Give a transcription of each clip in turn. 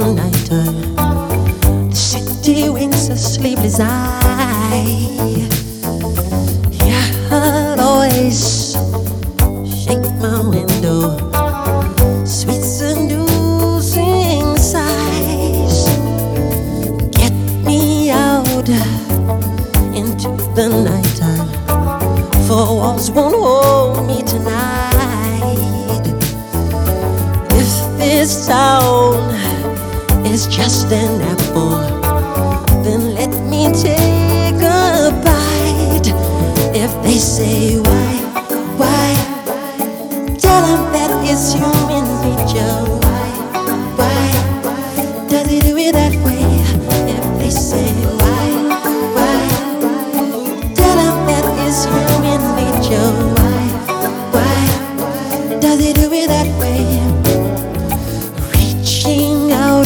The city winks a sleepless eye. Yeah, I'll shake my window. Sweet seducing sighs get me out into the nighttime. Four walls won't hold me tonight. If this town is just an apple,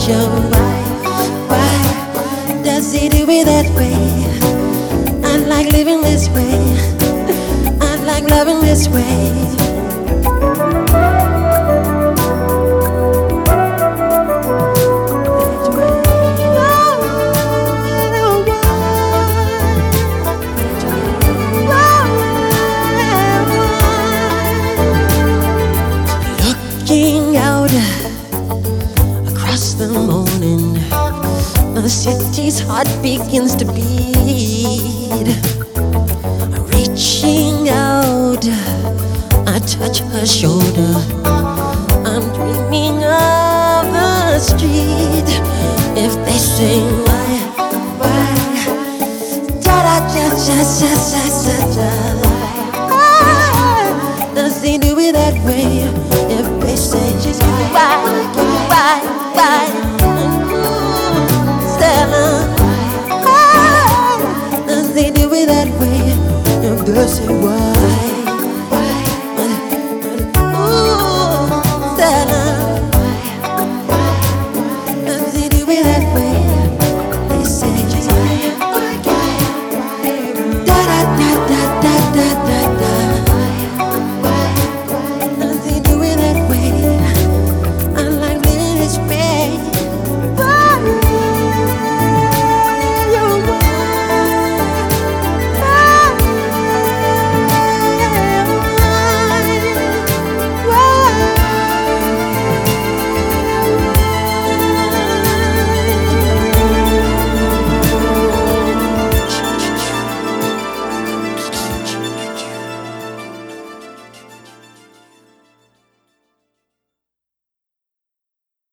nature. Why, why, does he do it that way? I like living this way. I like loving this way. Out The city's heart begins to beat. Reaching out, I touch her shoulder. I'm dreaming of a street. If they say why, why, da da da da da da da da. Ah, do it that way? If they say she's why, why, why. why.